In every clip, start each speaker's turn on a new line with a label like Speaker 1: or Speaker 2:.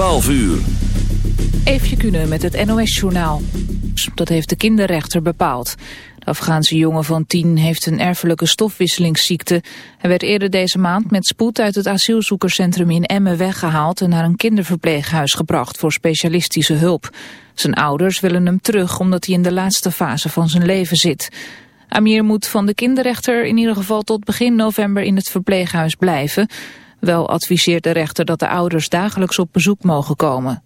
Speaker 1: 12 uur.
Speaker 2: Eefje kunnen met het NOS-journaal. Dat heeft de kinderrechter bepaald. De Afghaanse jongen van 10 heeft een erfelijke stofwisselingsziekte. Hij werd eerder deze maand met spoed uit het asielzoekerscentrum in Emmen weggehaald... en naar een kinderverpleeghuis gebracht voor specialistische hulp. Zijn ouders willen hem terug omdat hij in de laatste fase van zijn leven zit. Amir moet van de kinderrechter in ieder geval tot begin november in het verpleeghuis blijven... Wel adviseert de rechter dat de ouders dagelijks op bezoek mogen komen.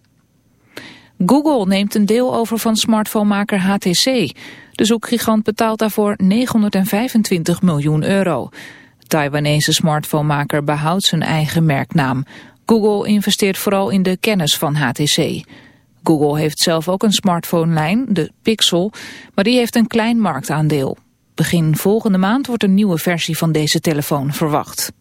Speaker 2: Google neemt een deel over van smartphonemaker HTC. De zoekgigant betaalt daarvoor 925 miljoen euro. Taiwanese smartphonemaker behoudt zijn eigen merknaam. Google investeert vooral in de kennis van HTC. Google heeft zelf ook een smartphone-lijn, de Pixel, maar die heeft een klein marktaandeel. Begin volgende maand wordt een nieuwe versie van deze telefoon verwacht.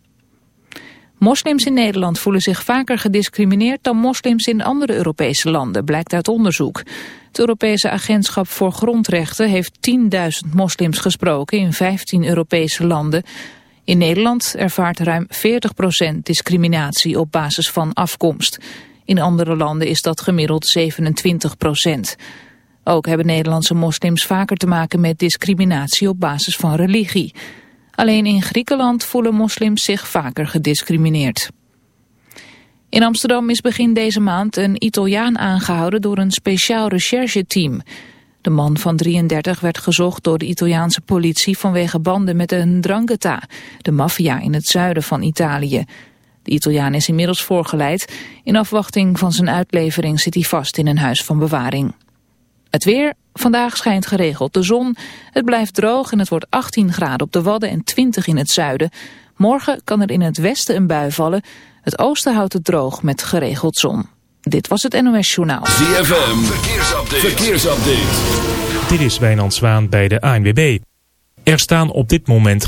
Speaker 2: Moslims in Nederland voelen zich vaker gediscrimineerd dan moslims in andere Europese landen, blijkt uit onderzoek. Het Europese Agentschap voor Grondrechten heeft 10.000 moslims gesproken in 15 Europese landen. In Nederland ervaart ruim 40% discriminatie op basis van afkomst. In andere landen is dat gemiddeld 27%. Ook hebben Nederlandse moslims vaker te maken met discriminatie op basis van religie. Alleen in Griekenland voelen moslims zich vaker gediscrimineerd. In Amsterdam is begin deze maand een Italiaan aangehouden door een speciaal rechercheteam. De man van 33 werd gezocht door de Italiaanse politie vanwege banden met een drangheta, de maffia in het zuiden van Italië. De Italiaan is inmiddels voorgeleid. In afwachting van zijn uitlevering zit hij vast in een huis van bewaring. Het weer, vandaag schijnt geregeld de zon. Het blijft droog en het wordt 18 graden op de Wadden en 20 in het zuiden. Morgen kan er in het westen een bui vallen. Het oosten houdt het droog met geregeld zon. Dit was het NOS Journaal.
Speaker 1: ZFM, verkeersupdate. verkeersupdate.
Speaker 3: Dit is Wijnand Zwaan bij de ANWB. Er staan op dit moment...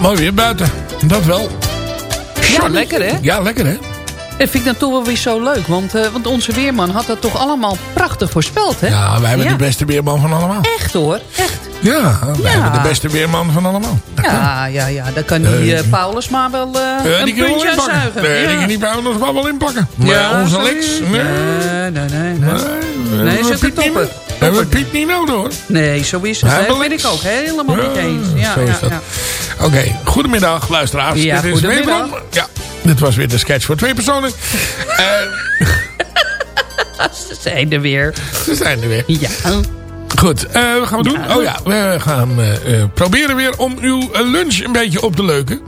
Speaker 4: Mooi weer buiten. Dat wel.
Speaker 5: Ja, lekker hè?
Speaker 4: Ja, lekker hè?
Speaker 5: Dat vind ik dan toch wel weer zo leuk. Want, uh, want onze weerman had dat toch allemaal prachtig voorspeld, hè?
Speaker 4: Ja, wij hebben ja. de beste weerman van allemaal.
Speaker 5: Echt hoor, echt.
Speaker 4: Ja, wij ja. hebben de beste weerman van allemaal.
Speaker 5: Dat ja, ja, ja, dan kan die uh, Paulus maar wel uh, een
Speaker 4: die
Speaker 5: puntje
Speaker 4: zuigen. Nee,
Speaker 5: ja.
Speaker 4: die kan die Paulus maar wel inpakken. Maar ja, onze Lex...
Speaker 5: Nee, nee, nee. Nee, nee. nee is ook topper.
Speaker 4: Hebben we Piet niet nodig hoor.
Speaker 5: Nee, zo is het. Dat ben ik ook helemaal niet eens. Ja,
Speaker 4: zo is dat. Oké, okay. goedemiddag luisteraars.
Speaker 5: Ja,
Speaker 4: Dit is
Speaker 5: goedemiddag.
Speaker 4: Ja, dit was weer de sketch voor twee personen.
Speaker 5: Ze zijn er weer.
Speaker 4: Ze zijn er weer.
Speaker 5: Ja.
Speaker 4: Goed, uh, wat gaan we doen? Ja. Oh ja, we gaan uh, proberen weer om uw lunch een beetje op te leuken.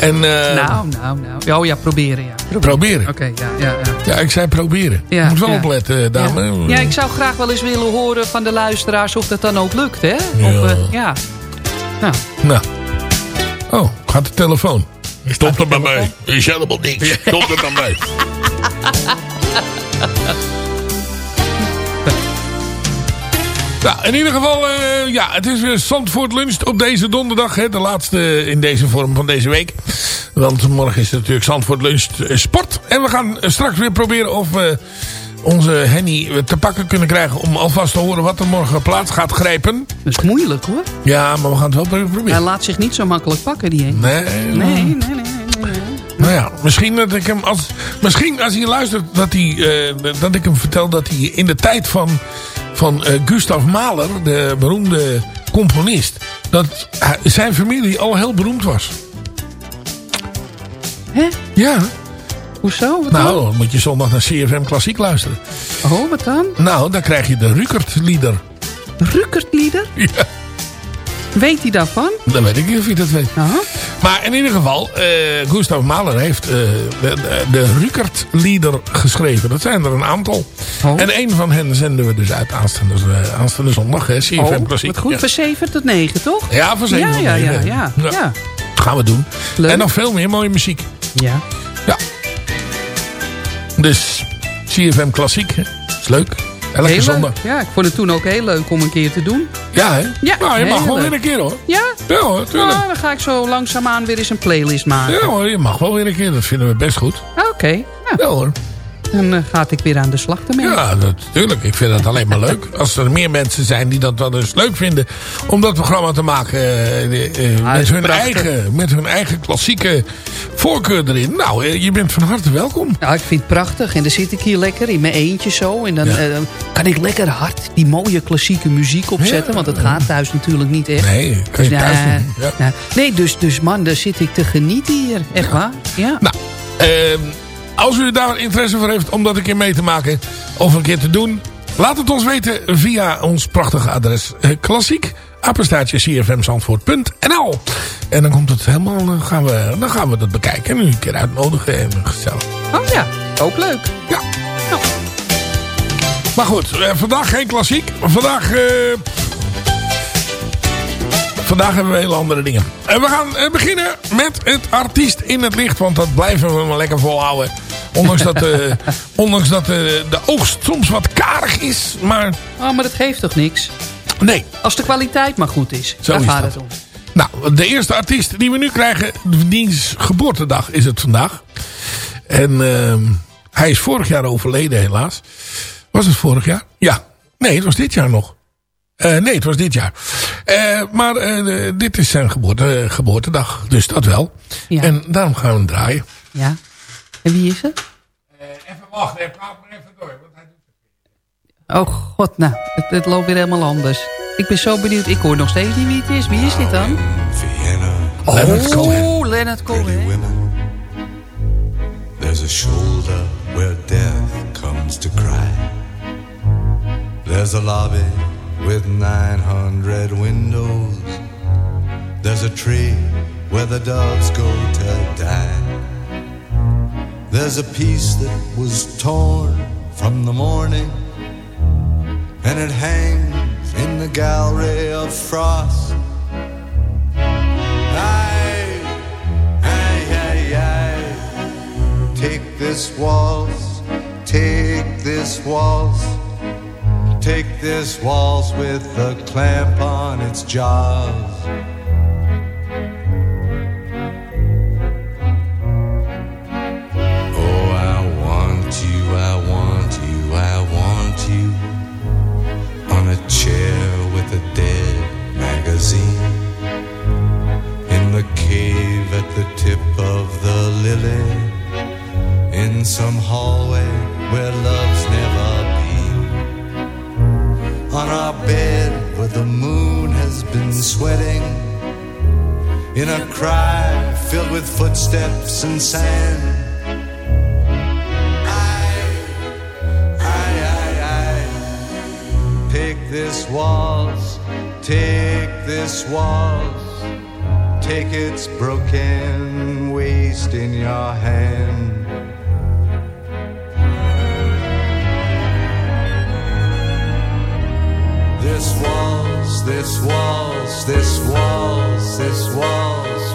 Speaker 4: En, uh,
Speaker 5: nou, nou, nou. Oh ja, proberen, ja.
Speaker 4: Proberen. proberen.
Speaker 5: Oké, okay, ja, ja, ja.
Speaker 4: Ja, ik zei proberen. Ja, Moet wel ja. opletten, dame.
Speaker 5: Ja. ja. ik zou graag wel eens willen horen van de luisteraars of dat dan ook lukt, hè?
Speaker 4: Ja.
Speaker 5: Of, ja. Nou.
Speaker 4: nou. Oh, gaat de telefoon. Stop er maar mee. Is helemaal niks. Stop er maar mee. Nou, in ieder geval, uh, ja, het is weer Zandvoort Lunch op deze donderdag. Hè, de laatste in deze vorm van deze week. Want morgen is het natuurlijk Zandvoort Lunch sport. En we gaan straks weer proberen of we onze Henny te pakken kunnen krijgen... om alvast te horen wat er morgen plaats gaat grijpen.
Speaker 5: Dat is moeilijk hoor.
Speaker 4: Ja, maar we gaan het wel proberen.
Speaker 5: Hij laat zich niet zo makkelijk pakken, die Henny.
Speaker 4: Nee,
Speaker 5: nee, nee. nee, nee.
Speaker 4: Nou ja, misschien dat ik hem als, misschien als hij luistert dat, hij, uh, dat ik hem vertel dat hij in de tijd van, van uh, Gustav Mahler, de beroemde componist, dat zijn familie al heel beroemd was.
Speaker 5: Hè?
Speaker 4: Ja.
Speaker 5: Hoezo? Wat
Speaker 4: nou,
Speaker 5: dan?
Speaker 4: moet je zondag naar CFM Klassiek luisteren.
Speaker 5: Oh, wat dan?
Speaker 4: Nou, dan krijg je de Rukert-lieder.
Speaker 5: Rukert-lieder?
Speaker 4: Ja.
Speaker 5: Weet hij daarvan?
Speaker 4: Dan weet ik niet of hij dat weet.
Speaker 5: Aha.
Speaker 4: Maar in ieder geval, uh, Gustav Mahler heeft uh, de, de, de Rukert-lieder geschreven. Dat zijn er een aantal.
Speaker 5: Oh.
Speaker 4: En een van hen zenden we dus uit aanstaande, uh, aanstaande zondag. Hè, CFM
Speaker 5: oh,
Speaker 4: Klassiek.
Speaker 5: Goed,
Speaker 4: ja.
Speaker 5: van 7 tot 9, toch?
Speaker 4: Ja, van 7
Speaker 5: ja,
Speaker 4: tot
Speaker 5: ja,
Speaker 4: 9.
Speaker 5: Ja, ja, ja. ja.
Speaker 4: Dat gaan we doen.
Speaker 5: Leuk.
Speaker 4: En nog veel meer mooie muziek.
Speaker 5: Ja.
Speaker 4: Ja. Dus CFM Klassiek, hè. is leuk. Zondag.
Speaker 5: Leuk. Ja, ik vond het toen ook heel leuk om een keer te doen.
Speaker 4: Ja, hè?
Speaker 5: Ja,
Speaker 4: nou, je mag wel weer een keer, hoor.
Speaker 5: Ja?
Speaker 4: Ja, hoor, tuurlijk.
Speaker 5: Nou, dan ga ik zo langzaamaan weer eens een playlist maken.
Speaker 4: Ja, hoor, je mag wel weer een keer. Dat vinden we best goed.
Speaker 5: Oké. Okay.
Speaker 4: Ja. ja, hoor.
Speaker 5: Dan uh, ga ik weer aan de slag ermee.
Speaker 4: Ja, natuurlijk. Ik vind dat alleen maar leuk. Als er meer mensen zijn die dat wel eens leuk vinden... om dat programma te maken uh, uh, met, hun eigen, met hun eigen klassieke voorkeur erin. Nou, je bent van harte welkom.
Speaker 5: Ja, ik vind het prachtig. En dan zit ik hier lekker in mijn eentje zo. En dan ja. kan ik lekker hard die mooie klassieke muziek opzetten. Ja. Want het gaat thuis natuurlijk niet echt.
Speaker 4: Nee, kan je
Speaker 5: dus,
Speaker 4: thuis
Speaker 5: nou,
Speaker 4: doen. Ja.
Speaker 5: Nou, nee, dus, dus man, daar zit ik te genieten hier. Echt waar. Ja.
Speaker 4: Nou, ehm als u daar interesse voor heeft om dat een keer mee te maken of een keer te doen, laat het ons weten via ons prachtige adres eh, klassiek apenstaartje cfmzandvoort.nl En dan komt het helemaal, dan gaan we, dan gaan we dat bekijken en u een keer uitnodigen en gezellig.
Speaker 5: Oh ja, ook leuk.
Speaker 4: Ja. Nou. Maar goed, eh, vandaag geen klassiek. Vandaag... Uh, Vandaag hebben we hele andere dingen. En we gaan beginnen met het artiest in het licht. Want dat blijven we maar lekker volhouden. Ondanks dat, uh, ondanks dat uh, de oogst soms wat karig is. Maar...
Speaker 5: Oh, maar dat geeft toch niks?
Speaker 4: Nee.
Speaker 5: Als de kwaliteit maar goed is.
Speaker 4: Zo
Speaker 5: daar
Speaker 4: is
Speaker 5: gaat
Speaker 4: dat.
Speaker 5: het om.
Speaker 4: Nou, de eerste artiest die we nu krijgen. Diens geboortedag is het vandaag. En uh, hij is vorig jaar overleden helaas. Was het vorig jaar? Ja. Nee, het was dit jaar nog. Uh, nee, het was dit jaar. Uh, maar dit is zijn geboorte, geboortedag. Dus dat wel.
Speaker 5: Ja.
Speaker 4: En daarom gaan we hem draaien.
Speaker 5: Ja. En wie is het?
Speaker 4: even wachten, praat maar even door. Want hij
Speaker 5: doet het. Oh god, nou, het, het, loopt weer helemaal anders. Ik ben zo benieuwd. Ik hoor nog steeds niet wie het is. Wie is dit dan?
Speaker 6: Vienna,
Speaker 5: oh,
Speaker 4: Leonard Cohen.
Speaker 5: Leonard Cohen.
Speaker 6: women. There's a shoulder where death comes to cry. There's a lobby with 900 windows. There's a tree where the doves go to die. There's a piece that was torn from the morning, and it hangs in the gallery of frost. Aye, aye, aye, aye. Take this waltz, take this waltz. Take this waltz with a clamp on its jaws.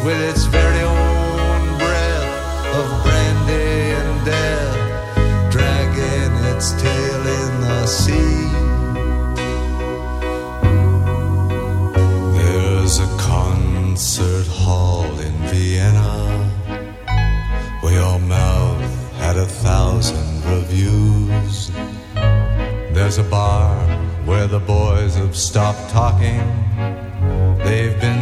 Speaker 6: With its very own breath of brandy and death, dragging its tail in the sea. There's a concert hall in Vienna where your mouth had a thousand reviews. There's a bar where the boys have stopped talking.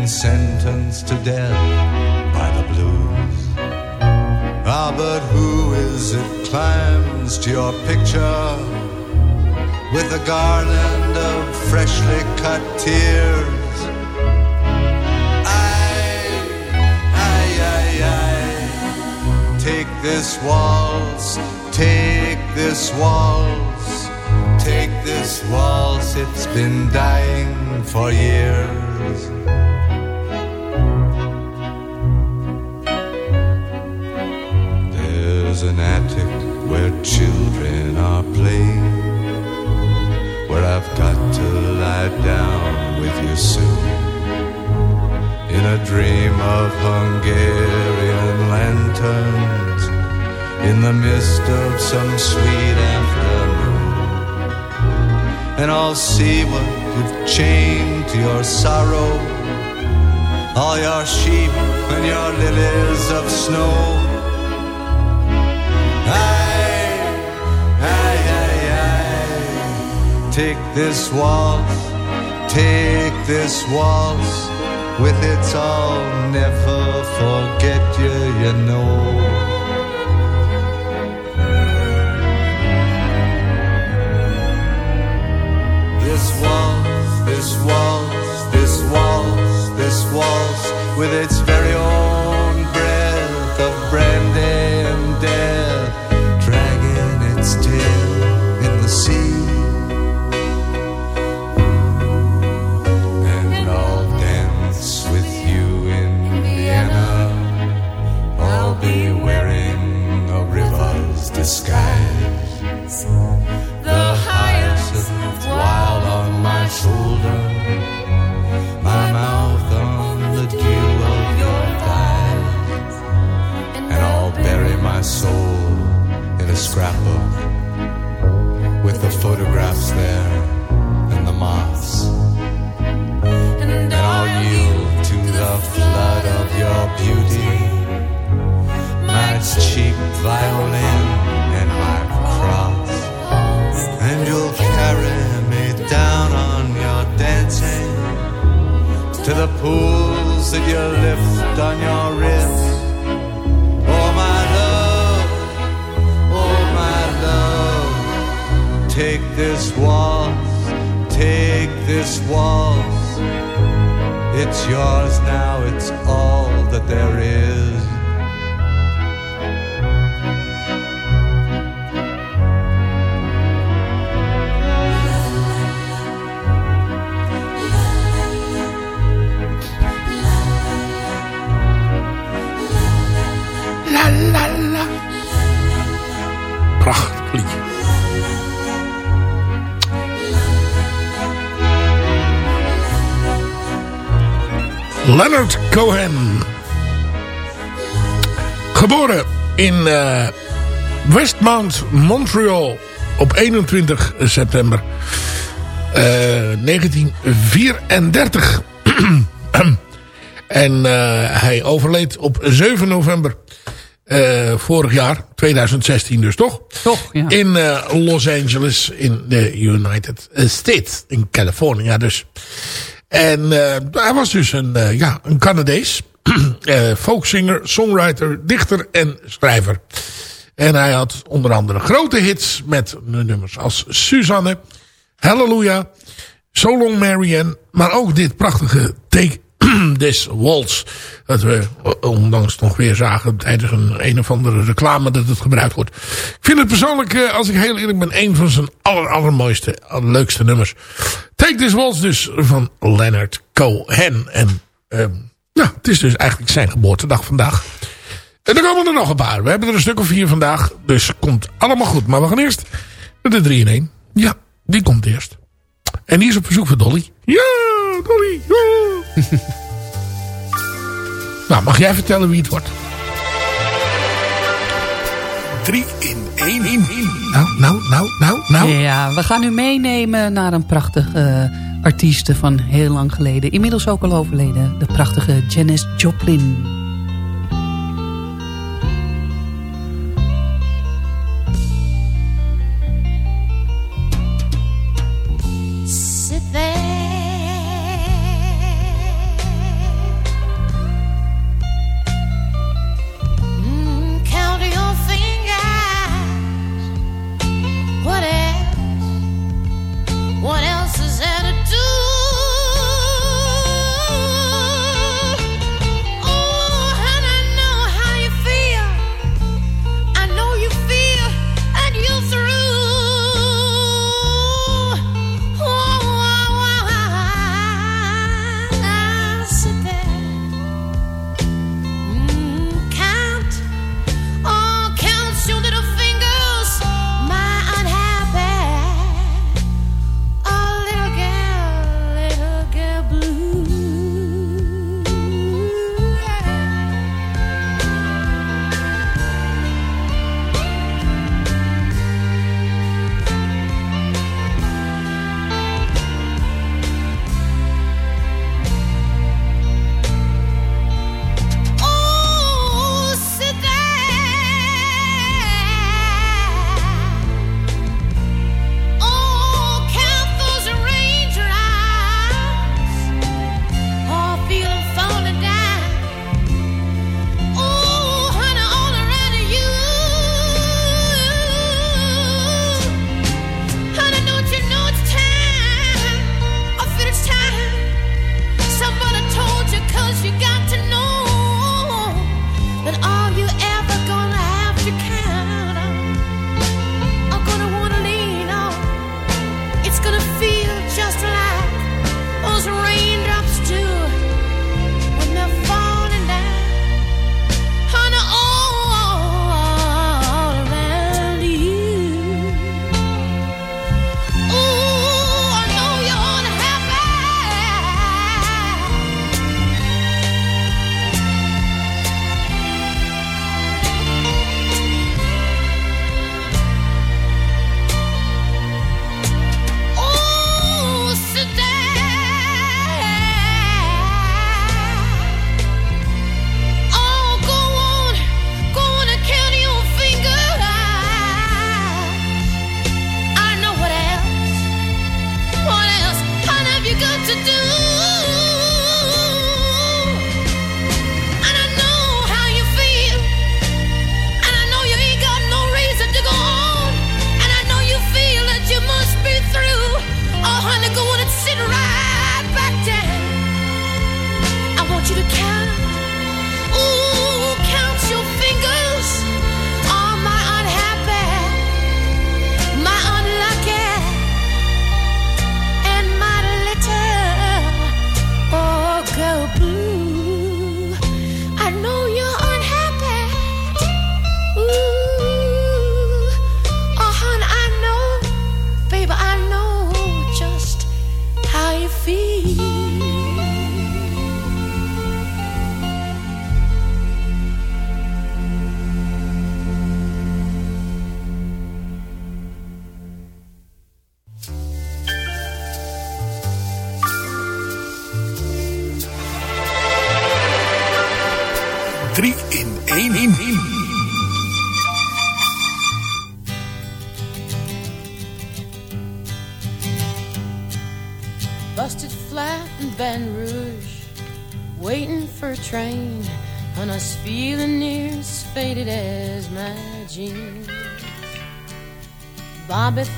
Speaker 6: Sentenced to death by the blues. Ah, but who is it climbs to your picture with a garland of freshly cut tears? Take this waltz, take this waltz. Take this waltz, it's been dying for years. An attic where children are playing, where I've got to lie down with you soon. In a dream of Hungarian lanterns, in the mist of some sweet afternoon and I'll see what you've chained to your sorrow. All your sheep and your lilies of snow. Take this waltz, take this waltz. With its I'll never forget you, you know. This waltz, this waltz, this waltz, this waltz, with its
Speaker 4: Geboren in eh, Westmount, Montreal op 21 september eh, 1934. en eh, hij overleed op 7 november eh, vorig jaar, 2016 dus toch?
Speaker 5: Toch, ja.
Speaker 4: In eh, Los Angeles in de United States, in California dus. En eh, hij was dus een, eh, ja, een Canadees. uh, folksinger, songwriter, dichter en schrijver. En hij had onder andere grote hits met nummers als Suzanne, Hallelujah, So Long Marianne, maar ook dit prachtige Take This Waltz. Dat we ondanks nog weer zagen tijdens een een of andere reclame dat het gebruikt wordt. Ik vind het persoonlijk, eh, als ik heel eerlijk ben, een van zijn aller, allermooiste, allerleukste nummers. Take This Waltz dus van Leonard Cohen. En uh, nou, het is dus eigenlijk zijn geboortedag vandaag. En er komen er nog een paar. We hebben er een stuk of vier vandaag. Dus komt allemaal goed. Maar we gaan eerst de 3 in 1. Ja, die komt eerst. En die is op verzoek van Dolly. Ja, Nou, mag jij vertellen wie het wordt? 3 in 1 in. Nou, nou, nou, nou, nou.
Speaker 7: Ja, we gaan u meenemen naar een prachtige uh, artieste van heel lang geleden. Inmiddels ook al overleden. De prachtige Janis Joplin.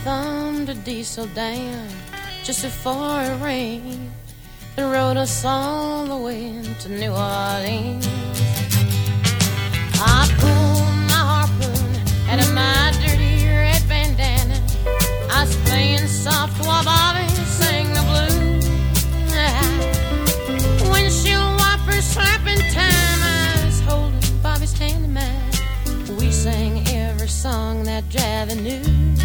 Speaker 7: thumbed a diesel down just before it rained and rode us all the way to New Orleans. I pulled my harpoon out of my dirty red bandana. I was playing soft while Bobby sang the blues. Windshield wiper slapping time. I was holding Bobby's hand in mine. We sang every song that Javi knew.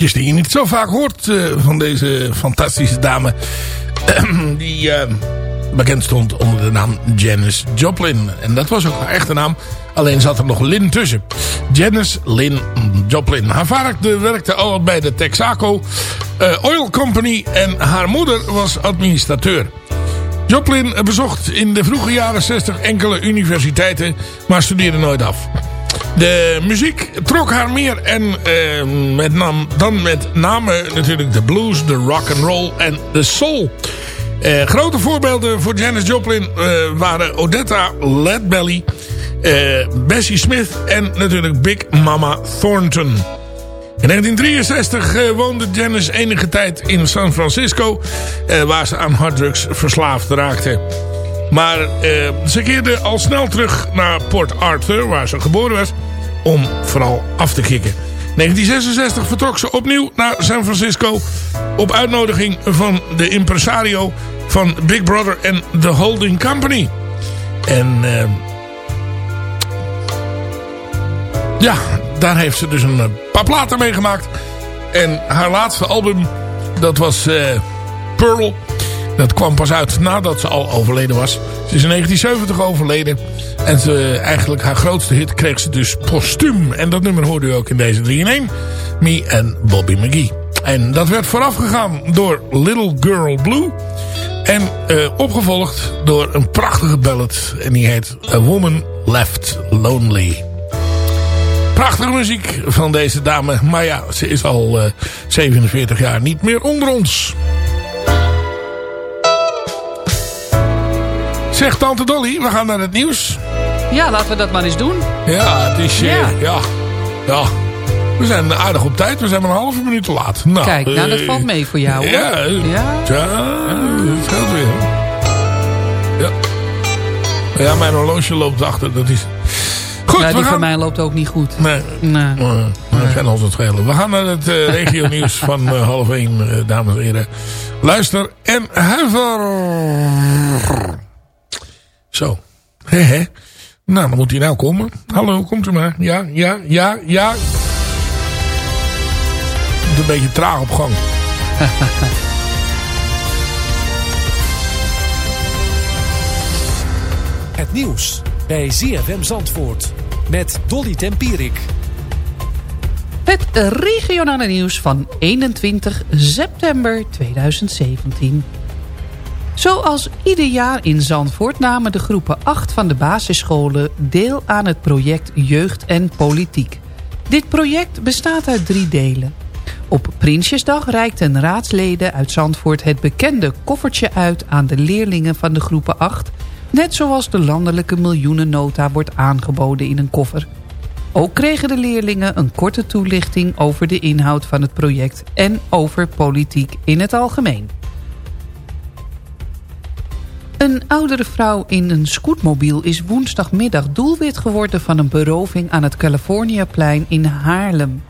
Speaker 4: Die je niet zo vaak hoort eh, van deze fantastische dame. die eh, bekend stond onder de naam Janis Joplin. En dat was ook haar echte naam. Alleen zat er nog Lynn tussen. Janis Lynn Joplin. Haar vader werkte al bij de Texaco eh, Oil Company. En haar moeder was administrateur. Joplin bezocht in de vroege jaren 60 enkele universiteiten, maar studeerde nooit af. De muziek trok haar meer en eh, met nam, dan met name natuurlijk de blues, de rock and roll en de soul. Eh, grote voorbeelden voor Janis Joplin eh, waren Odetta Ledbelly, eh, Bessie Smith en natuurlijk Big Mama Thornton. In 1963 eh, woonde Janis enige tijd in San Francisco, waar ze aan harddrugs verslaafd raakte. Maar eh, ze keerde al snel terug naar Port Arthur, waar ze geboren werd, om vooral af te kicken. 1966 vertrok ze opnieuw naar San Francisco op uitnodiging van de impresario van Big Brother en The Holding Company. En eh, ja, daar heeft ze dus een eh, paar platen meegemaakt. En haar laatste album, dat was Pearl. Dat kwam pas uit nadat ze al overleden was. Ze is in 1970 overleden. En ze, eigenlijk haar grootste hit kreeg ze dus postuum. En dat nummer hoorde u ook in deze 3 in 1. Me en Bobby McGee. En dat werd voorafgegaan door Little Girl Blue. En eh, opgevolgd door een prachtige ballad. En die heet A Woman Left Lonely. Prachtige muziek van deze dame. Maar ja, ze is al eh, 47 jaar niet meer onder ons. Zeg Tante Dolly, we gaan naar het nieuws.
Speaker 5: Ja, laten we dat maar eens doen.
Speaker 4: Ja, het is... eh,
Speaker 5: Ja.
Speaker 4: ja. ja. We zijn aardig op tijd. We zijn maar een halve minuut te laat. Nou,
Speaker 5: Kijk, nou dat
Speaker 4: eh,
Speaker 5: valt mee voor jou hoor.
Speaker 4: Ja,
Speaker 5: Ja.
Speaker 4: ja dat geldt weer. Ja. Ja, mijn horloge loopt achter. Dat is... Goed,
Speaker 5: ja, die
Speaker 4: gaan...
Speaker 5: van mij loopt ook niet goed.
Speaker 4: Nee,
Speaker 5: Nee.
Speaker 4: uh, dat kan altijd schelen. We gaan naar het uh, regio nieuws van uh, half één, uh, dames en heren. Luister en huiver. Zo. He, he. Nou, dan moet hij nou komen. Hallo, komt u maar. Ja, ja, ja, ja. Moet een beetje traag op gang.
Speaker 8: Het nieuws bij ZFM Zandvoort met Dolly Tempierik.
Speaker 5: Het regionale nieuws van 21 september 2017. Zoals ieder jaar in Zandvoort namen de groepen 8 van de basisscholen deel aan het project Jeugd en Politiek. Dit project bestaat uit drie delen. Op Prinsjesdag reikten raadsleden uit Zandvoort het bekende koffertje uit aan de leerlingen van de groepen 8... net zoals de landelijke miljoenennota wordt aangeboden in een koffer. Ook kregen de leerlingen een korte toelichting over de inhoud van het project... en over politiek in het algemeen. Een oudere vrouw in een scootmobiel is woensdagmiddag doelwit geworden van een beroving aan het Californiaplein in Haarlem.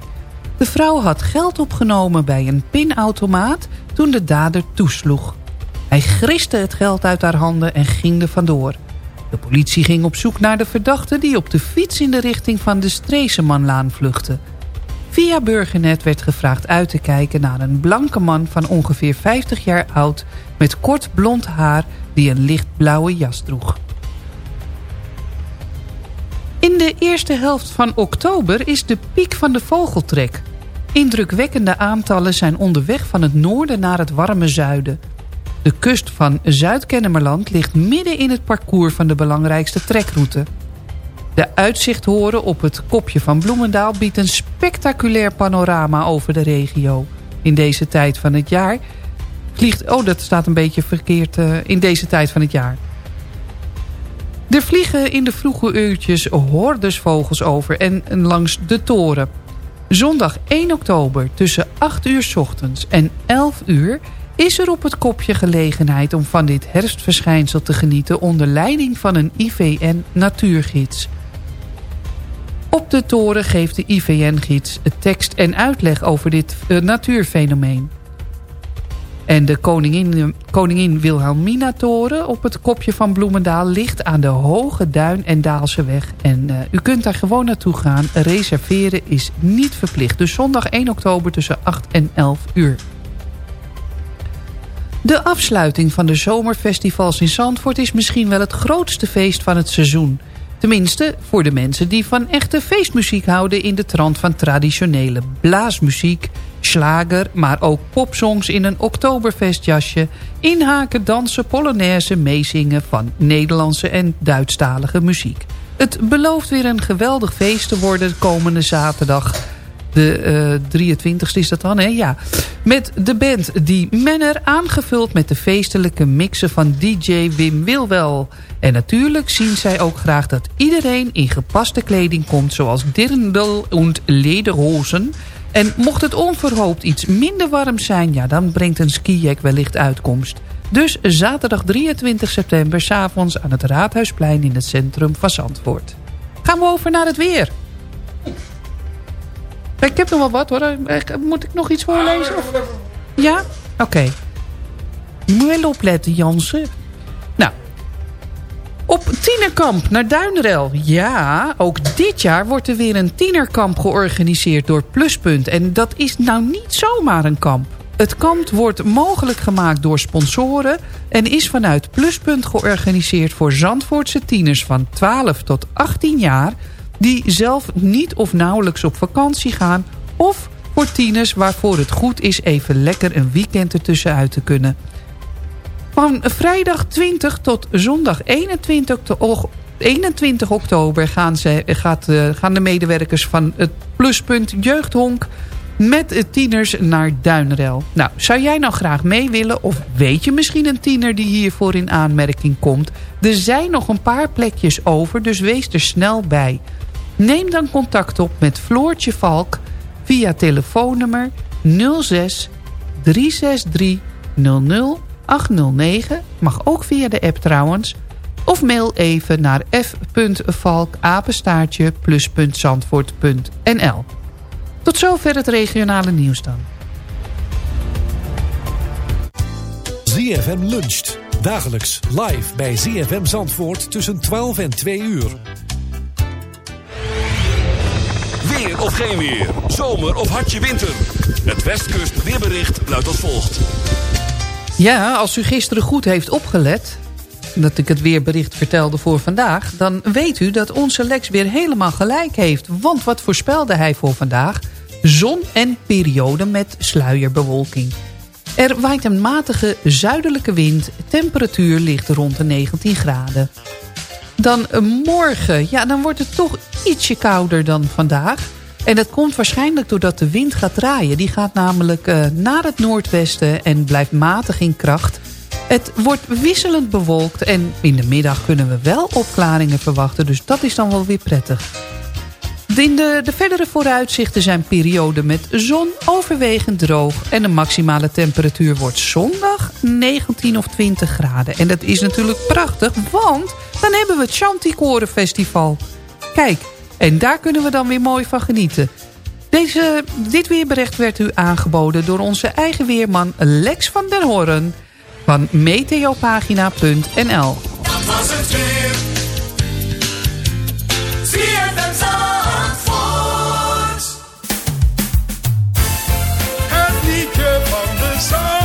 Speaker 5: De vrouw had geld opgenomen bij een pinautomaat toen de dader toesloeg. Hij griste het geld uit haar handen en ging er vandoor. De politie ging op zoek naar de verdachte die op de fiets in de richting van de Stresemanlaan vluchtte. Via Burgernet werd gevraagd uit te kijken naar een blanke man van ongeveer 50 jaar oud... met kort blond haar die een lichtblauwe jas droeg. In de eerste helft van oktober is de piek van de vogeltrek. Indrukwekkende aantallen zijn onderweg van het noorden naar het warme zuiden. De kust van Zuid-Kennemerland ligt midden in het parcours van de belangrijkste trekroute. De uitzichthoren op het kopje van Bloemendaal biedt een spectaculair panorama over de regio. In deze tijd van het jaar vliegt... Oh, dat staat een beetje verkeerd uh, in deze tijd van het jaar. Er vliegen in de vroege uurtjes hordesvogels over en langs de toren. Zondag 1 oktober tussen 8 uur s ochtends en 11 uur... is er op het kopje gelegenheid om van dit herfstverschijnsel te genieten... onder leiding van een IVN natuurgids... Op de toren geeft de IVN-gids tekst en uitleg over dit uh, natuurfenomeen. En de koningin, koningin Wilhelmina-toren op het kopje van Bloemendaal... ligt aan de Hoge Duin en Daalseweg. En uh, u kunt daar gewoon naartoe gaan. Reserveren is niet verplicht. Dus zondag 1 oktober tussen 8 en 11 uur. De afsluiting van de zomerfestivals in Zandvoort... is misschien wel het grootste feest van het seizoen... Tenminste, voor de mensen die van echte feestmuziek houden... in de trant van traditionele blaasmuziek, slager... maar ook popsongs in een oktoberfestjasje... inhaken, dansen, polonaise, meezingen... van Nederlandse en Duitsstalige muziek. Het belooft weer een geweldig feest te worden komende zaterdag... De uh, 23ste is dat dan, hè? Ja. Met de band Die Menner aangevuld met de feestelijke mixen van DJ Wim Wilwel. En natuurlijk zien zij ook graag dat iedereen in gepaste kleding komt... zoals dirndl en lederhozen. En mocht het onverhoopt iets minder warm zijn... ja, dan brengt een skijek wellicht uitkomst. Dus zaterdag 23 september... s'avonds aan het Raadhuisplein in het centrum van Zandvoort. Gaan we over naar het weer. Ik heb nog wel wat hoor. Moet ik nog iets voorlezen? Of? Ja? Oké. Okay. Je moet wel opletten, Jansen. Op tienerkamp naar Duinrel. Ja, ook dit jaar wordt er weer een tienerkamp georganiseerd door Pluspunt. En dat is nou niet zomaar een kamp. Het kamp wordt mogelijk gemaakt door sponsoren... en is vanuit Pluspunt georganiseerd voor Zandvoortse tieners van 12 tot 18 jaar die zelf niet of nauwelijks op vakantie gaan... of voor tieners waarvoor het goed is even lekker een weekend ertussenuit te kunnen. Van vrijdag 20 tot zondag 21, 21 oktober gaan, ze, gaat, uh, gaan de medewerkers van het Pluspunt Jeugdhonk met tieners naar Duinrel. Nou, zou jij nou graag mee willen of weet je misschien een tiener die hiervoor in aanmerking komt? Er zijn nog een paar plekjes over, dus wees er snel bij. Neem dan contact op met Floortje Valk via telefoonnummer 06 363 00 809. Mag ook via de app trouwens. Of mail even naar f.valkapenstaartje plus.zandvoort.nl Tot zover het regionale nieuws dan.
Speaker 8: ZFM luncht. Dagelijks live bij ZFM Zandvoort tussen 12 en 2 uur.
Speaker 1: Weer of geen weer. Zomer of hartje winter. Het Westkust weerbericht luidt als volgt.
Speaker 5: Ja, als u gisteren goed heeft opgelet... dat ik het weerbericht vertelde voor vandaag... dan weet u dat onze Lex weer helemaal gelijk heeft. Want wat voorspelde hij voor vandaag? Zon en periode met sluierbewolking. Er waait een matige zuidelijke wind. Temperatuur ligt rond de 19 graden. Dan morgen, ja, dan wordt het toch ietsje kouder dan vandaag. En dat komt waarschijnlijk doordat de wind gaat draaien. Die gaat namelijk uh, naar het noordwesten en blijft matig in kracht. Het wordt wisselend bewolkt en in de middag kunnen we wel opklaringen verwachten. Dus dat is dan wel weer prettig. In de, de verdere vooruitzichten zijn perioden met zon overwegend droog. En de maximale temperatuur wordt zondag 19 of 20 graden. En dat is natuurlijk prachtig, want dan hebben we het Chanticoren Festival. Kijk, en daar kunnen we dan weer mooi van genieten. Deze, dit weerbericht werd u aangeboden door onze eigen weerman Lex van den Hoorn van meteopagina.nl.
Speaker 9: Dat was het weer. Zie het Het liedje van de.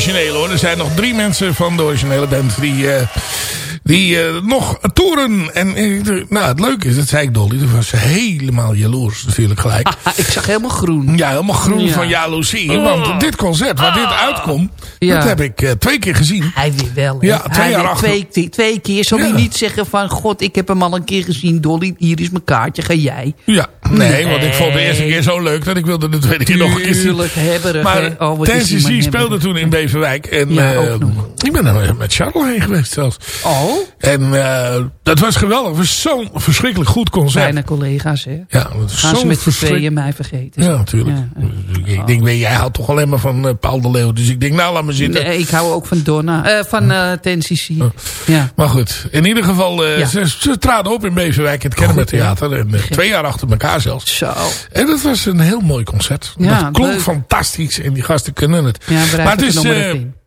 Speaker 4: Originele. Er zijn nog drie mensen van de originele band die, eh, Die eh, nog toeren. En eh, nou, het leuke is, dat zei ik Dolly. Toen was ze helemaal jaloers natuurlijk gelijk.
Speaker 5: ik zag helemaal groen.
Speaker 4: Ja, helemaal groen
Speaker 5: Ja.
Speaker 4: van jaloezie.
Speaker 5: Oh.
Speaker 4: Want dit concert, waar dit uitkomt,
Speaker 5: Ja.
Speaker 4: dat heb ik eh, twee keer gezien.
Speaker 5: Hij weer wel. hè?
Speaker 4: Ja, twee
Speaker 5: Hij
Speaker 4: jaar achter.
Speaker 5: Twee, twee, keer. Zal
Speaker 4: Ja.
Speaker 5: hij niet zeggen van... God, ik heb hem al een keer gezien. Dolly, hier is mijn kaartje. Ga jij?
Speaker 4: Ja, nee, want ik vond de eerste keer zo leuk dat ik wilde de tweede keer nog een keer zien.
Speaker 5: Hebberig.
Speaker 4: Maar?
Speaker 5: Oh,
Speaker 4: speelde toen in Beverwijk. En ik ben er met Charles heen geweest zelfs.
Speaker 5: Oh,
Speaker 4: En eh, dat was geweldig. Het was zo'n verschrikkelijk goed concert.
Speaker 5: bijna collega's, hè?
Speaker 4: Ja, dat is
Speaker 5: Gaan ze
Speaker 4: zo'n
Speaker 5: met z'n tweeën mij vergeten.
Speaker 4: Ja, natuurlijk.
Speaker 5: Ja.
Speaker 4: Ik denk, weet je, jij houdt toch alleen maar van eh, Paul de Leeuw. Dus ik denk, nou, laat me zitten.
Speaker 5: Nee, ik hou ook van Donna. eh, van eh TNCC. Ja.
Speaker 4: Maar goed, in ieder geval,
Speaker 5: Ja.
Speaker 4: ze, ze traden op in Beverwijk, het Kennemer
Speaker 5: Goed, ja.
Speaker 4: Theater. En twee jaar achter elkaar zelfs.
Speaker 5: Zo.
Speaker 4: En dat was een heel mooi concert. Dat klonk
Speaker 5: leuk.
Speaker 4: fantastisch en die gasten kunnen het. Maar het, is,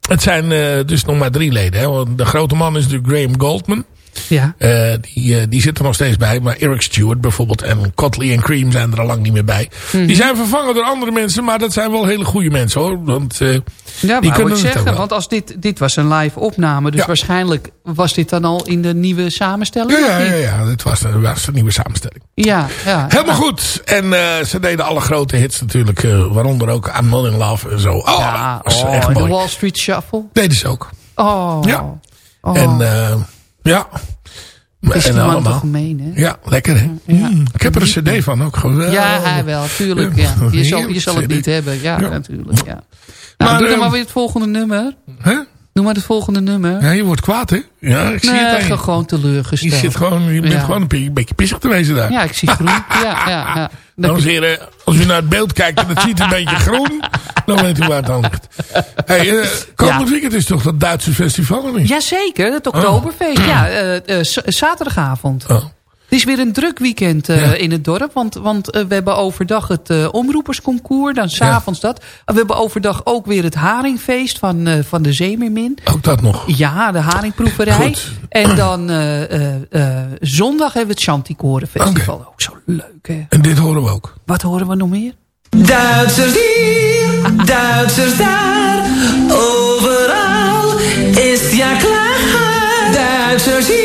Speaker 4: het zijn eh, dus nog maar drie leden. Hè? Want de grote man is natuurlijk Graham Goldman.
Speaker 5: Ja.
Speaker 4: Eh, die, eh, die zit er nog steeds bij. Maar Eric Stewart bijvoorbeeld en Cotley en Cream zijn er al lang niet meer bij.
Speaker 5: Mhm.
Speaker 4: Die zijn vervangen door andere mensen. Maar dat zijn wel hele goede mensen hoor. Want eh,
Speaker 5: Ja,
Speaker 4: die kunnen
Speaker 5: ik zeggen. Want als dit, dit was een live opname. Dus
Speaker 4: Ja.
Speaker 5: waarschijnlijk was dit dan al in de nieuwe samenstelling?
Speaker 4: Ja, ja, ja, ja, dit was de, was de nieuwe samenstelling.
Speaker 5: Ja, ja.
Speaker 4: Helemaal goed. En ze deden alle grote hits natuurlijk. waaronder ook I'm Not In Love en zo. Oh,
Speaker 5: Ja,
Speaker 4: dat is
Speaker 5: oh,
Speaker 4: echt
Speaker 5: de
Speaker 4: mooi.
Speaker 5: Wall Street Shuffle.
Speaker 4: Deden ze ook.
Speaker 5: Oh.
Speaker 4: Ja.
Speaker 5: Oh.
Speaker 4: En eh, ja.
Speaker 5: is
Speaker 4: en allemaal.
Speaker 5: toch gemeen, hè?
Speaker 4: Ja, lekker hè. Mm, ik heb er een cd van ook. Geweldig.
Speaker 5: Ja, hij wel, tuurlijk. Ja. Je, zal, je zal het niet hebben. Ja, natuurlijk. Ja. Nou,
Speaker 4: Maar,
Speaker 5: doe dan
Speaker 4: eh,
Speaker 5: maar weer het volgende nummer.
Speaker 4: Hè?
Speaker 5: Doe maar het volgende nummer.
Speaker 4: Ja, je wordt kwaad hè. Ja, ik zie
Speaker 5: nee,
Speaker 4: het
Speaker 5: gewoon teleurgesteld.
Speaker 4: Je, zit gewoon, je bent
Speaker 5: Ja.
Speaker 4: gewoon een beetje, pissig te wezen daar.
Speaker 5: Ja, ik zie groen. ja, ja, ja.
Speaker 4: Dames en heren, als u naar het beeld kijkt en het ziet een beetje groen, dan weet u waar het aan ligt. Hey, eh, komend
Speaker 5: Ja.
Speaker 4: weekend is toch dat Duitse festival of niet?
Speaker 5: Jazeker, het Oktoberfeest. Ja, eh, eh, zaterdagavond.
Speaker 4: Oh.
Speaker 5: Het is weer een druk weekend eh,
Speaker 4: Ja.
Speaker 5: in het dorp. Want, want eh, we hebben overdag het eh, omroepersconcours. Dan s'avonds dat. We hebben overdag ook weer het haringfeest van, eh, van de Zeemermin.
Speaker 4: Ook dat nog.
Speaker 5: Ja, de haringproeverij.
Speaker 4: Goed.
Speaker 5: En dan eh, eh, eh, zondag hebben we het Chanticoren Festival. Ook zo leuk, hè?
Speaker 4: En dit horen we ook.
Speaker 5: Wat horen we nog meer?
Speaker 10: Duitsers hier, Duitsers daar, overal is het ja klaar. Duitsers hier,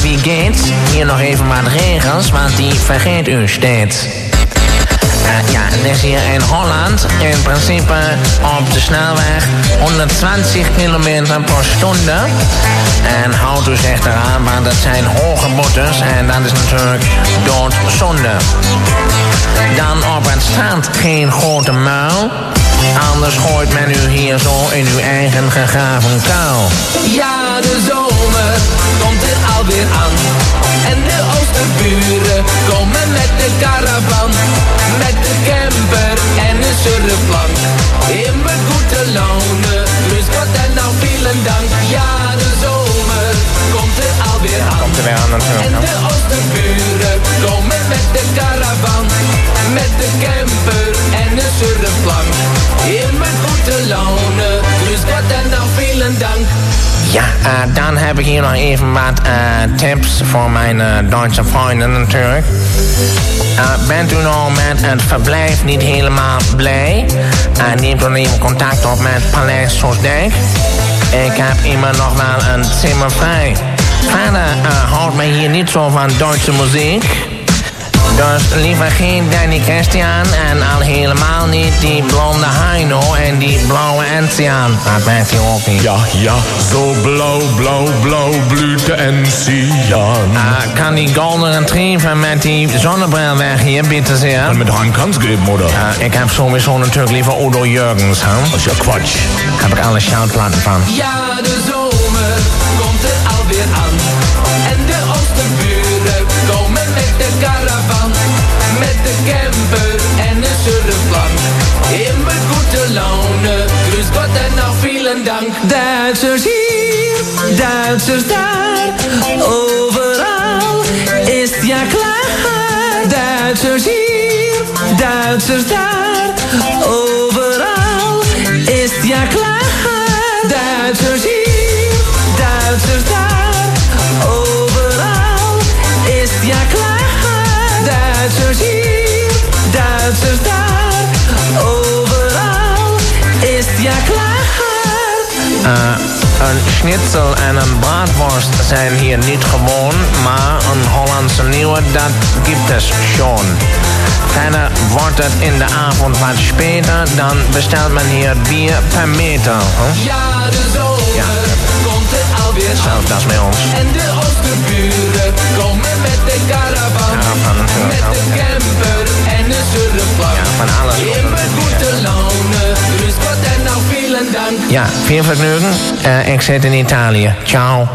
Speaker 11: wie geht's? Hier nog even wat regels, want die vergeet u steeds. Eh, ja, is hier in Holland in principe op de snelweg 120 km per stunde. En houdt u zich eraan, want dat zijn hoge boetes en dat is natuurlijk doodzonde. Dan op het strand geen grote muil. Anders gooit men u hier zo in uw eigen gegraven kuil.
Speaker 10: Ja, de zomer komt er alweer aan. En de oosterburen komen met de caravan. Met de camper en de surfplank. In mijn goede laune, dus God en nou vielen dank. Ja, de zomer komt er alweer aan.
Speaker 11: Komt er weer aan natuurlijk.
Speaker 10: En de oosterburen komen met de caravan. Met de camper en de surfplank. In mijn goede laune, dus God en nou vielen dank.
Speaker 11: Ja, eh, dan heb ik hier nog even wat eh, tips voor mijn eh, Duitse vrienden natuurlijk. Bent u nou met het verblijf niet helemaal blij? Neemt dan even contact op met Paleis Soesdijk. Ik heb immer nog wel een zimmer vrij. Verder houdt mij hier niet zo van Duitse muziek. Dus liever geen Danny Christian en al helemaal niet die blonde Heino en die blauwe Enzian. Dat weet je ook niet.
Speaker 12: Ja, ja, zo blauw, blauw, blauw blüht de Enzian.
Speaker 11: Uh, kan die Golden Retriever met die zonnebril weg hier, bitte zeer?
Speaker 12: En met Hein Kans geben, oder?
Speaker 11: Uh, ik heb sowieso natuurlijk liever Udo Jurgens, hè?
Speaker 12: Dat is ja Quatsch.
Speaker 11: Heb ik alle shoutplaten van.
Speaker 10: Ja, de Duitsers hier, Duitsers daar, overal is het ja klaar. Duitsers hier. Duitsers daar, overal is het ja klaar. Duitsers hier, Duitsers daar, overal is klaar. Duitsers hier, Duitsers overal is het ja klaar.
Speaker 11: Eh, een schnitzel en een braadworst zijn hier niet gewoon, maar een Hollandse nieuwe, dat gibt es schon. Verder wordt het in de avond wat speter, dan bestelt men hier bier per meter. Huh?
Speaker 10: Ja, de zomer komt er alweer
Speaker 11: Zelfs dat bij ons.
Speaker 10: En de oosterburen komen met de caravan. met de camper en de surfplank.
Speaker 11: Ja, van alles.
Speaker 10: Immer gute Laune, grüß Gott en nou vielen dank.
Speaker 11: Ja, veel vergnügen. Eh, ik zit in Italië. Ciao.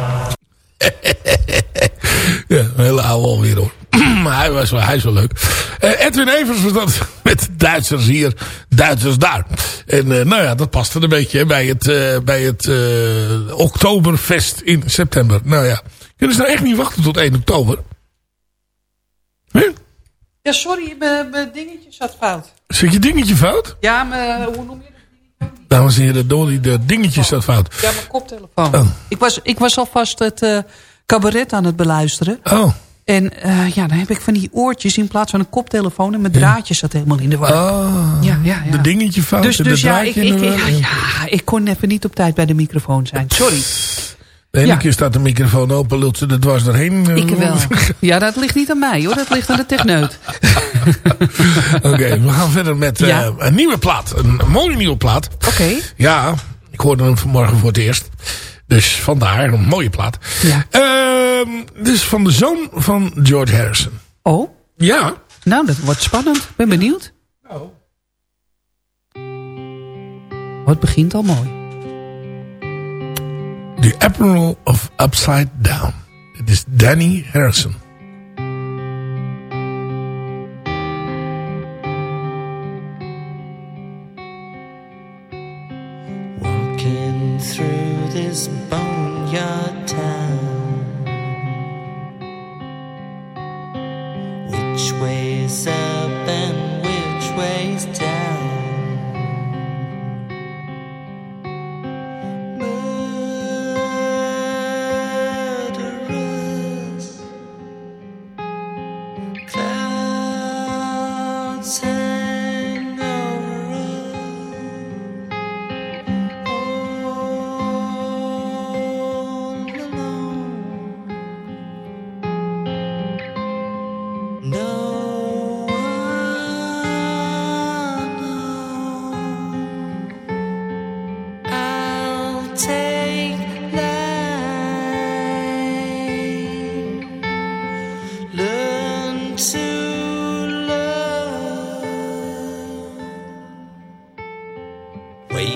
Speaker 4: Ja, een hele oude alweer hoor. maar hij, was wel, hij is wel leuk. Eh, Edwin Evers was dat met Duitsers hier, Duitsers daar. En eh, nou ja, dat paste een beetje hè, bij het, eh, bij het eh, Oktoberfest in september. Nou ja, kunnen ze nou echt niet wachten tot 1 oktober?
Speaker 5: Ja, sorry, mijn dingetje zat fout.
Speaker 4: Zit je dingetje fout?
Speaker 5: Ja, mijn, hoe noem je dat?
Speaker 4: Dames en heren, Dolly, de dingetje staat fout.
Speaker 5: Ja, mijn koptelefoon.
Speaker 4: Oh.
Speaker 5: Ik, was, ik was alvast het eh, cabaret aan het beluisteren.
Speaker 4: Oh.
Speaker 5: En eh, ja, dan heb ik van die oortjes in plaats van een koptelefoon... en mijn draadje zat helemaal in de war.
Speaker 4: Oh,
Speaker 5: ja, ja, ja.
Speaker 4: de dingetje fout
Speaker 5: Dus, dus
Speaker 4: de
Speaker 5: ja, ik,
Speaker 4: in
Speaker 5: ik, ja, ja, ik kon even niet op tijd bij de microfoon zijn. Sorry.
Speaker 4: De ene
Speaker 5: Ja.
Speaker 4: keer staat de microfoon open, lult ze er dwars doorheen.
Speaker 5: Ik wel. Ja, dat ligt niet aan mij hoor. Dat ligt aan de techneut.
Speaker 4: Oké, we gaan verder met eh, een nieuwe plaat. Een, mooie nieuwe plaat.
Speaker 5: Oké.
Speaker 4: Ja, ik hoorde hem vanmorgen voor het eerst. Dus vandaar, een mooie plaat.
Speaker 5: Ja.
Speaker 4: Ehm, dus van de zoon van George Harrison.
Speaker 5: Oh?
Speaker 4: Ja.
Speaker 5: Nou, dat wordt spannend. Ben benieuwd.
Speaker 4: Oh.
Speaker 5: Oh, het begint al mooi.
Speaker 4: The Admiral of Upside Down. Dit is Danny Harrison.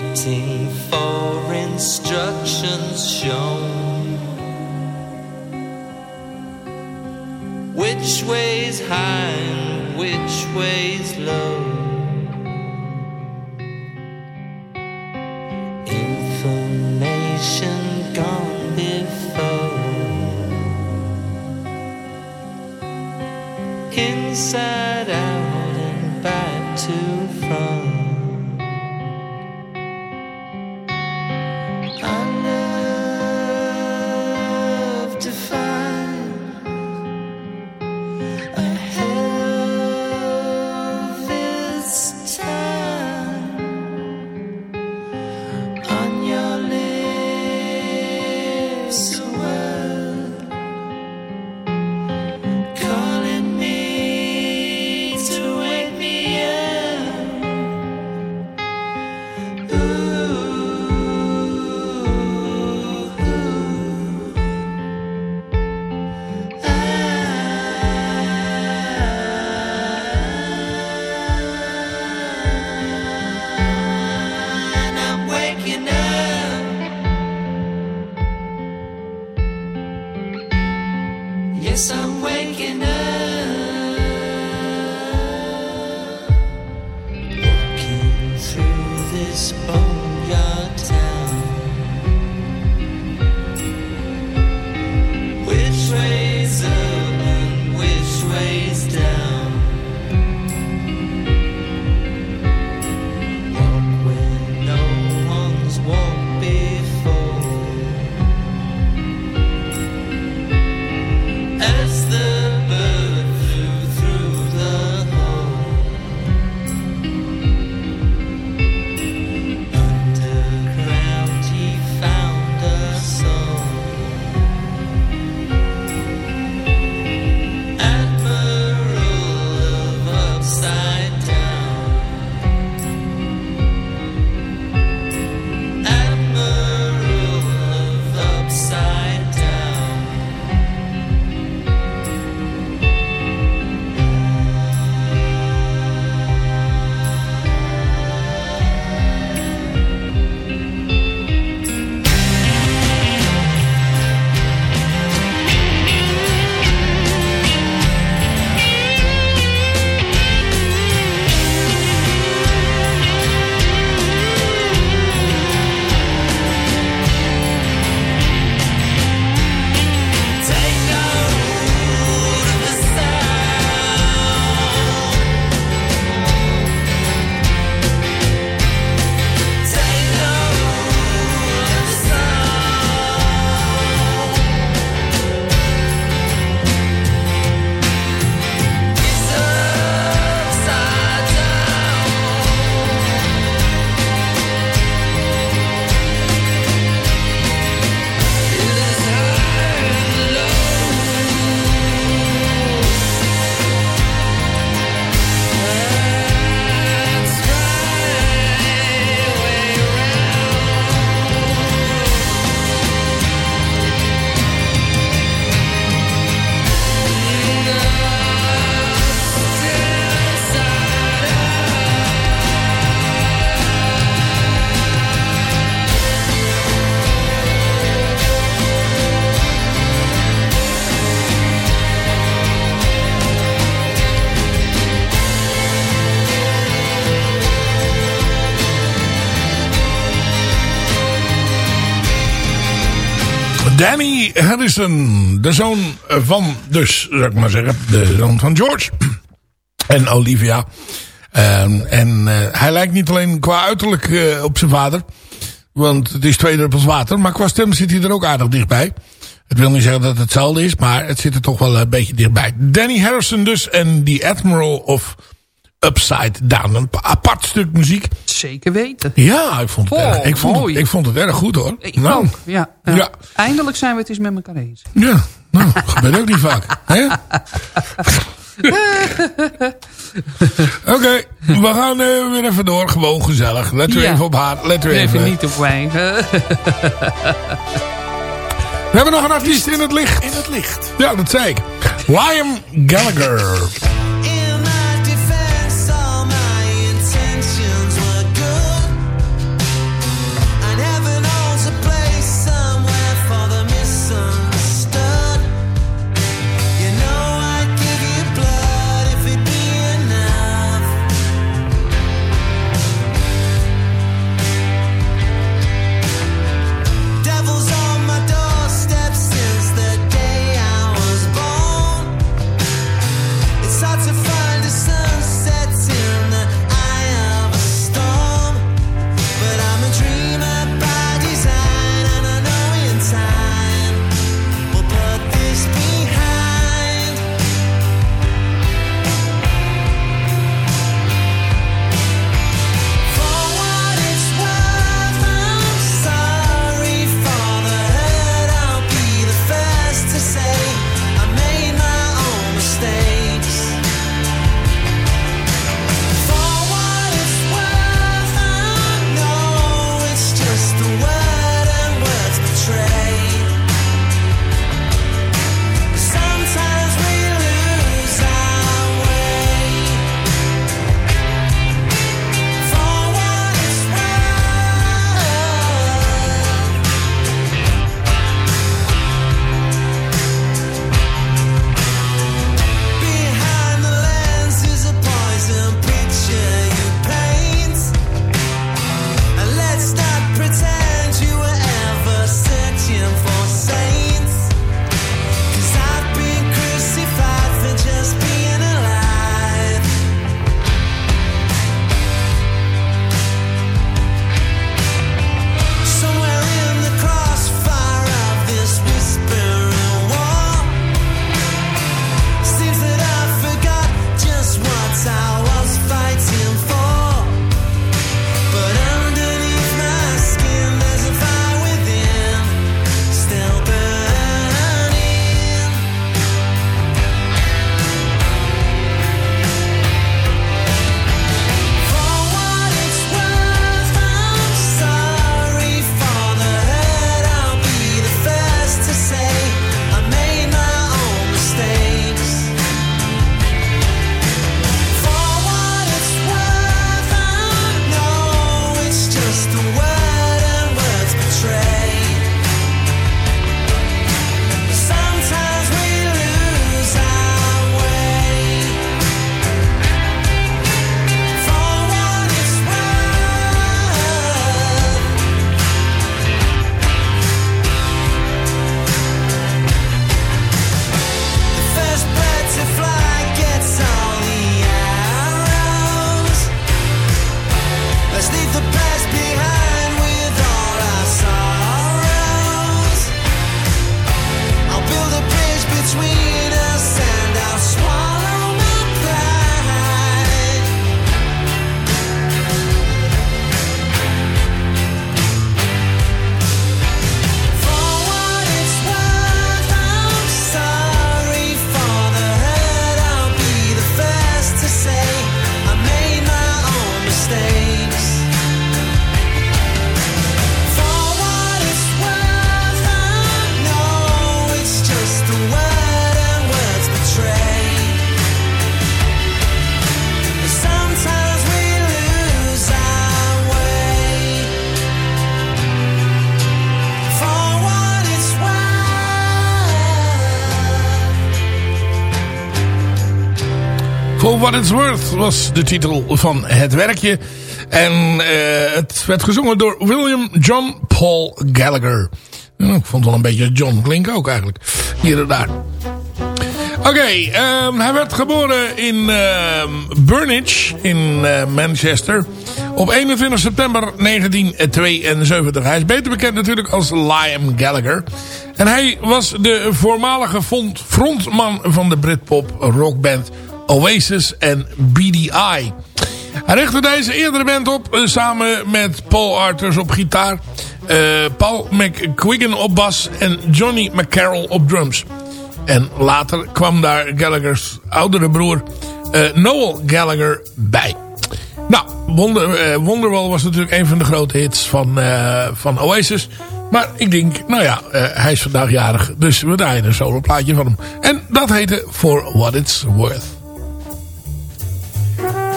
Speaker 13: Waiting for instructions shown. Which way's high and which way's low?
Speaker 14: Danny Harrison, de zoon van, dus, zou ik maar zeggen, de zoon van George en Olivia. Ehm, en eh, hij lijkt niet alleen qua uiterlijk eh, op zijn vader, want het is twee druppels water, maar qua stem zit hij er ook aardig dichtbij. Het wil niet zeggen dat het hetzelfde is, maar het zit er toch wel een beetje dichtbij. Danny Harrison dus en The Admiral of Upside Down. Een apart stuk muziek.
Speaker 5: Zeker weten.
Speaker 14: Ja, ik vond het,
Speaker 5: Oh,
Speaker 14: erg, ik vond het, ik vond het erg goed hoor.
Speaker 5: Ik
Speaker 14: Nou,
Speaker 5: ook, ja, ja.
Speaker 14: Ja.
Speaker 5: Eindelijk zijn we het eens met elkaar eens.
Speaker 14: Ja, nou, gebeurt ook niet vaak. hè? Oké, we gaan eh, weer even door. Gewoon gezellig. Let u
Speaker 5: Ja.
Speaker 14: even op haar. Let u even.
Speaker 5: Even niet op wijn.
Speaker 14: We hebben nog een artiest in het licht. In het licht. Ja, dat zei ik. Liam Gallagher.
Speaker 4: What It's Worth was
Speaker 14: de titel van het werkje. En eh, het werd gezongen door William John Paul Gallagher.
Speaker 4: Hm, ik vond wel een beetje John Klink ook eigenlijk. Hier en daar. Oké, ehm, hij werd geboren in ehm, Burnage in eh, Manchester op 21 september 1972. Hij is beter bekend natuurlijk als Liam Gallagher. En hij was de voormalige front- frontman van de Britpop rockband Oasis en BDI. Hij richtte deze eerdere band op eh, samen met Paul Arthurs op gitaar, eh, Paul McQuiggan op bas en Johnny McCarroll op drums. En later kwam daar Gallagher's oudere broer eh, Noel Gallagher bij. Nou, Wonder, Wonderwall was natuurlijk een van de grote hits van, van Oasis. Maar ik denk, nou ja, hij is vandaag jarig. Dus we draaien een solo plaatje van hem. En dat heette For What It's Worth.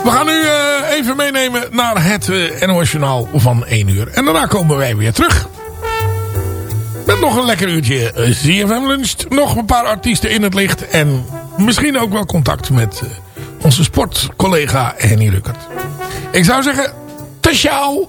Speaker 4: We gaan nu eh, even meenemen naar het eh NOS van 1 uur. En daarna komen wij weer terug. Met nog een lekker uurtje eh, ZFM Lunch. Nog een paar artiesten in het licht. En misschien ook wel contact met eh, onze sportcollega Henny Ruckert. Ik zou zeggen, te ciao.